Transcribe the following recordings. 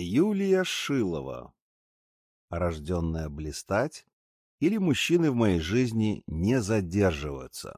Юлия Шилова. Рожденная блистать или мужчины в моей жизни не задерживаются.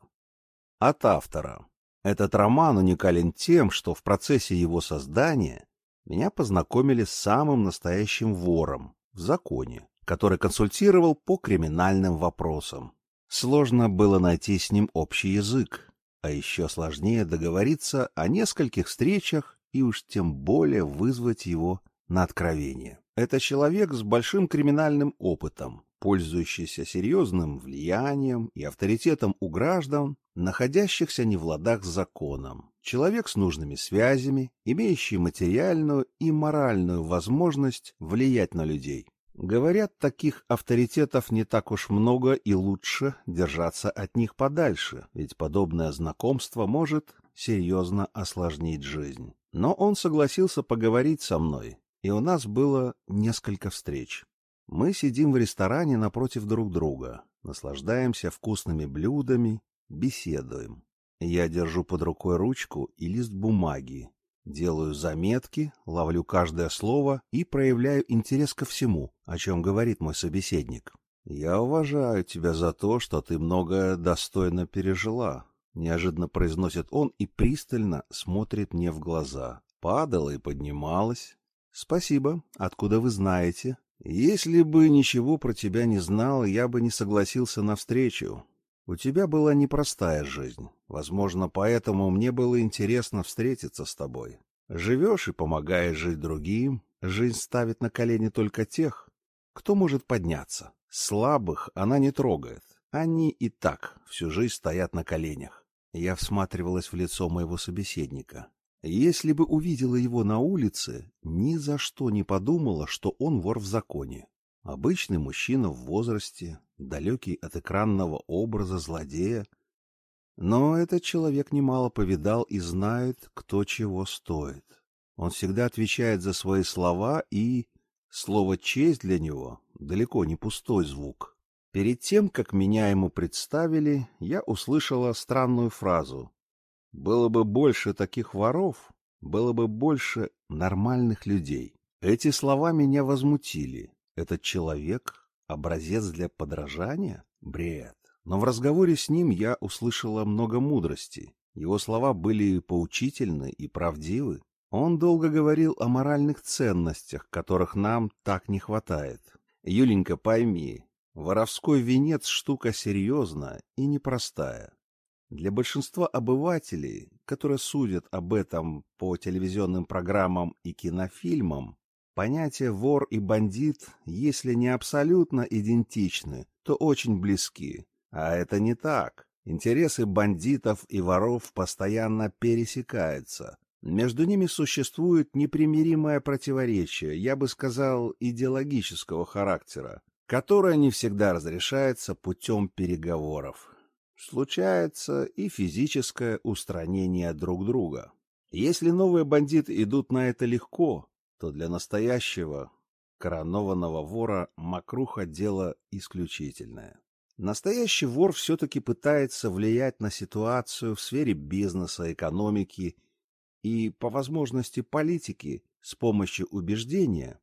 От автора. Этот роман уникален тем, что в процессе его создания меня познакомили с самым настоящим вором в законе, который консультировал по криминальным вопросам. Сложно было найти с ним общий язык, а еще сложнее договориться о нескольких встречах и уж тем более вызвать его на откровение. Это человек с большим криминальным опытом, пользующийся серьезным влиянием и авторитетом у граждан, находящихся не в ладах с законом. Человек с нужными связями, имеющий материальную и моральную возможность влиять на людей. Говорят, таких авторитетов не так уж много и лучше держаться от них подальше, ведь подобное знакомство может серьезно осложнить жизнь. Но он согласился поговорить со мной, и у нас было несколько встреч. Мы сидим в ресторане напротив друг друга, наслаждаемся вкусными блюдами, беседуем. Я держу под рукой ручку и лист бумаги, делаю заметки, ловлю каждое слово и проявляю интерес ко всему, о чем говорит мой собеседник. «Я уважаю тебя за то, что ты многое достойно пережила», — неожиданно произносит он и пристально смотрит мне в глаза. Падала и поднималась, Спасибо. Откуда вы знаете? Если бы ничего про тебя не знал, я бы не согласился на встречу. У тебя была непростая жизнь. Возможно, поэтому мне было интересно встретиться с тобой. Живешь и помогаешь жить другим. Жизнь ставит на колени только тех, кто может подняться. Слабых она не трогает. Они и так всю жизнь стоят на коленях. Я всматривалась в лицо моего собеседника. Если бы увидела его на улице, ни за что не подумала, что он вор в законе. Обычный мужчина в возрасте, далекий от экранного образа злодея. Но этот человек немало повидал и знает, кто чего стоит. Он всегда отвечает за свои слова, и слово «честь» для него далеко не пустой звук. Перед тем, как меня ему представили, я услышала странную фразу было бы больше таких воров, было бы больше нормальных людей. Эти слова меня возмутили. Этот человек — образец для подражания? Бред. Но в разговоре с ним я услышала много мудрости. Его слова были поучительны и правдивы. Он долго говорил о моральных ценностях, которых нам так не хватает. Юленька, пойми, воровской венец — штука серьезная и непростая. Для большинства обывателей, которые судят об этом по телевизионным программам и кинофильмам, понятия вор и бандит, если не абсолютно идентичны, то очень близки. А это не так. Интересы бандитов и воров постоянно пересекаются. Между ними существует непримиримое противоречие, я бы сказал, идеологического характера, которое не всегда разрешается путем переговоров случается и физическое устранение друг друга. Если новые бандиты идут на это легко, то для настоящего коронованного вора мокруха дело исключительное. Настоящий вор все-таки пытается влиять на ситуацию в сфере бизнеса, экономики и, по возможности, политики с помощью убеждения,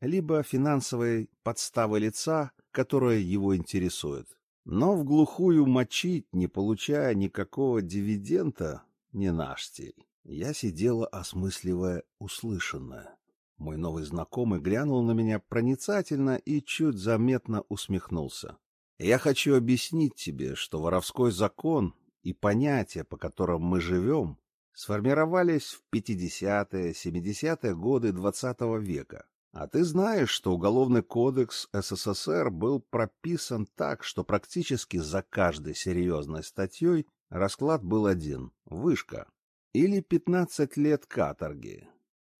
либо финансовой подставы лица, которая его интересует. Но в глухую мочить, не получая никакого дивиденда, не наш стиль. Я сидела, осмысливая услышанное. Мой новый знакомый глянул на меня проницательно и чуть заметно усмехнулся. Я хочу объяснить тебе, что воровской закон и понятия, по которым мы живем, сформировались в 50-е, 70-е годы XX -го века. А ты знаешь, что Уголовный кодекс СССР был прописан так, что практически за каждой серьезной статьей расклад был один — вышка. Или 15 лет каторги.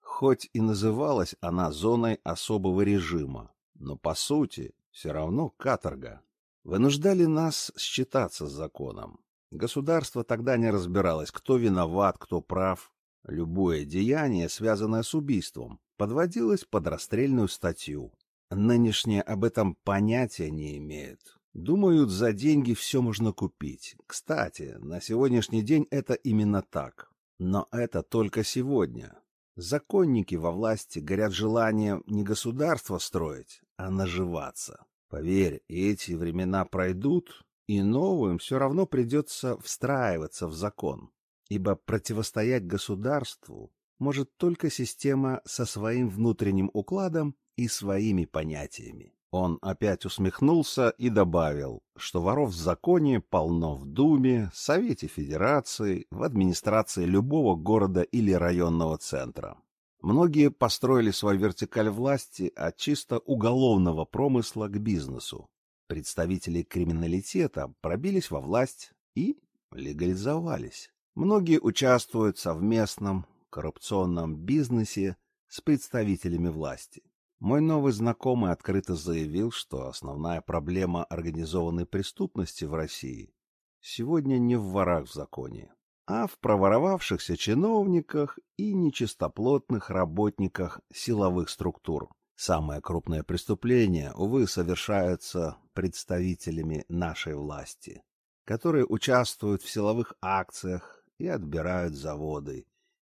Хоть и называлась она зоной особого режима, но по сути все равно каторга. Вынуждали нас считаться с законом. Государство тогда не разбиралось, кто виноват, кто прав. Любое деяние, связанное с убийством, подводилось под расстрельную статью. Нынешние об этом понятия не имеют. Думают, за деньги все можно купить. Кстати, на сегодняшний день это именно так. Но это только сегодня. Законники во власти горят желанием не государство строить, а наживаться. Поверь, эти времена пройдут, и новым все равно придется встраиваться в закон, ибо противостоять государству может только система со своим внутренним укладом и своими понятиями. Он опять усмехнулся и добавил, что воров в законе полно в Думе, Совете Федерации, в администрации любого города или районного центра. Многие построили свою вертикаль власти от чисто уголовного промысла к бизнесу. Представители криминалитета пробились во власть и легализовались. Многие участвуют в совместном коррупционном бизнесе с представителями власти. Мой новый знакомый открыто заявил, что основная проблема организованной преступности в России сегодня не в ворах в законе, а в проворовавшихся чиновниках и нечистоплотных работниках силовых структур. Самое крупное преступление, увы, совершаются представителями нашей власти, которые участвуют в силовых акциях и отбирают заводы,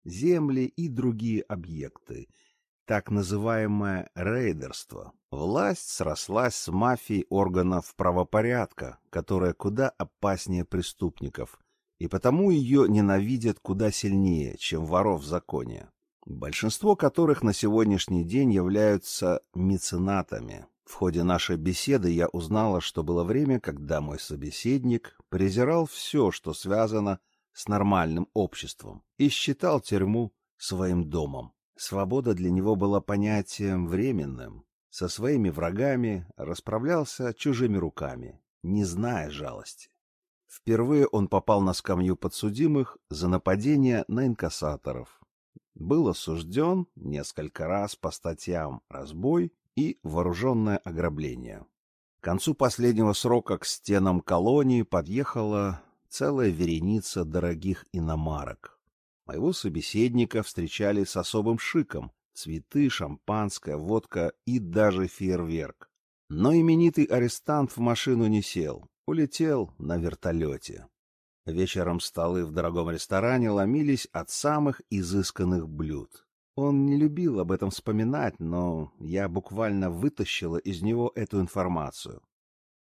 земли и другие объекты – так называемое рейдерство. Власть срослась с мафией органов правопорядка, которая куда опаснее преступников, и потому ее ненавидят куда сильнее, чем воров в законе, большинство которых на сегодняшний день являются меценатами. В ходе нашей беседы я узнала, что было время, когда мой собеседник презирал все, что связано с нормальным обществом, и считал тюрьму своим домом. Свобода для него была понятием временным. Со своими врагами расправлялся чужими руками, не зная жалости. Впервые он попал на скамью подсудимых за нападение на инкассаторов. Был осужден несколько раз по статьям «разбой» и «вооруженное ограбление». К концу последнего срока к стенам колонии подъехала целая вереница дорогих иномарок. Моего собеседника встречали с особым шиком. Цветы, шампанское, водка и даже фейерверк. Но именитый арестант в машину не сел, улетел на вертолете. Вечером столы в дорогом ресторане ломились от самых изысканных блюд. Он не любил об этом вспоминать, но я буквально вытащила из него эту информацию.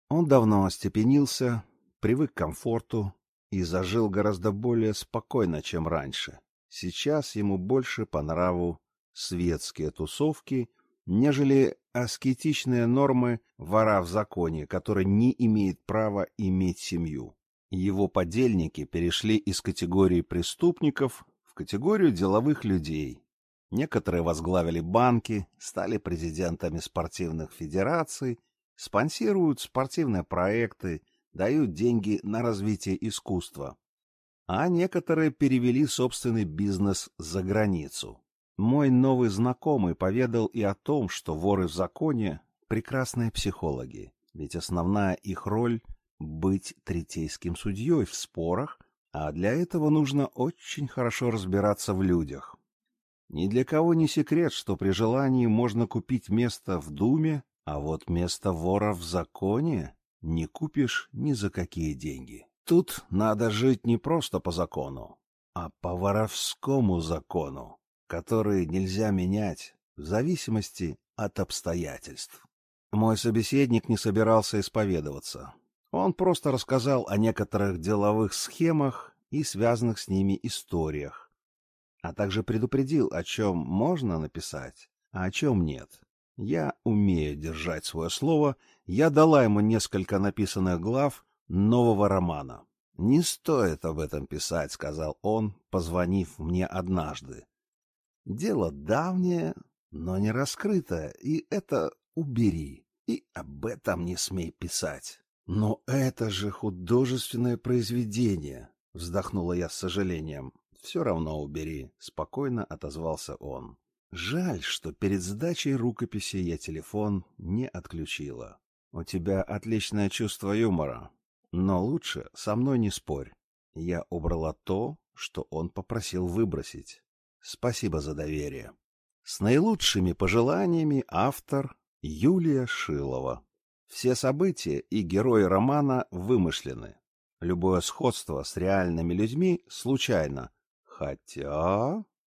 Он давно остепенился, привык к комфорту, и зажил гораздо более спокойно, чем раньше. Сейчас ему больше по нраву светские тусовки, нежели аскетичные нормы вора в законе, который не имеет права иметь семью. Его подельники перешли из категории преступников в категорию деловых людей. Некоторые возглавили банки, стали президентами спортивных федераций, спонсируют спортивные проекты, дают деньги на развитие искусства. А некоторые перевели собственный бизнес за границу. Мой новый знакомый поведал и о том, что воры в законе – прекрасные психологи, ведь основная их роль – быть третейским судьей в спорах, а для этого нужно очень хорошо разбираться в людях. Ни для кого не секрет, что при желании можно купить место в Думе, а вот место вора в законе не купишь ни за какие деньги. Тут надо жить не просто по закону, а по воровскому закону, который нельзя менять в зависимости от обстоятельств. Мой собеседник не собирался исповедоваться. Он просто рассказал о некоторых деловых схемах и связанных с ними историях, а также предупредил, о чем можно написать, а о чем нет. Я умею держать свое слово, я дала ему несколько написанных глав нового романа. «Не стоит об этом писать», — сказал он, позвонив мне однажды. «Дело давнее, но не раскрытое, и это убери, и об этом не смей писать». «Но это же художественное произведение», — вздохнула я с сожалением. «Все равно убери», — спокойно отозвался он. Жаль, что перед сдачей рукописи я телефон не отключила. У тебя отличное чувство юмора, но лучше со мной не спорь. Я убрала то, что он попросил выбросить. Спасибо за доверие. С наилучшими пожеланиями автор Юлия Шилова. Все события и герои романа вымышлены. Любое сходство с реальными людьми случайно. Хотя...